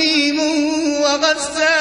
حميم وغساق